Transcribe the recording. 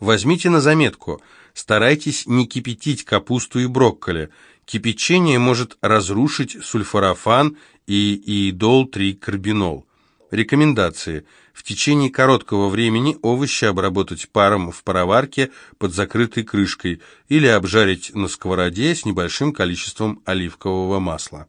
Возьмите на заметку, старайтесь не кипятить капусту и брокколи. Кипячение может разрушить сульфорафан и иидол-3-карбинол. Рекомендации. В течение короткого времени овощи обработать паром в пароварке под закрытой крышкой или обжарить на сковороде с небольшим количеством оливкового масла.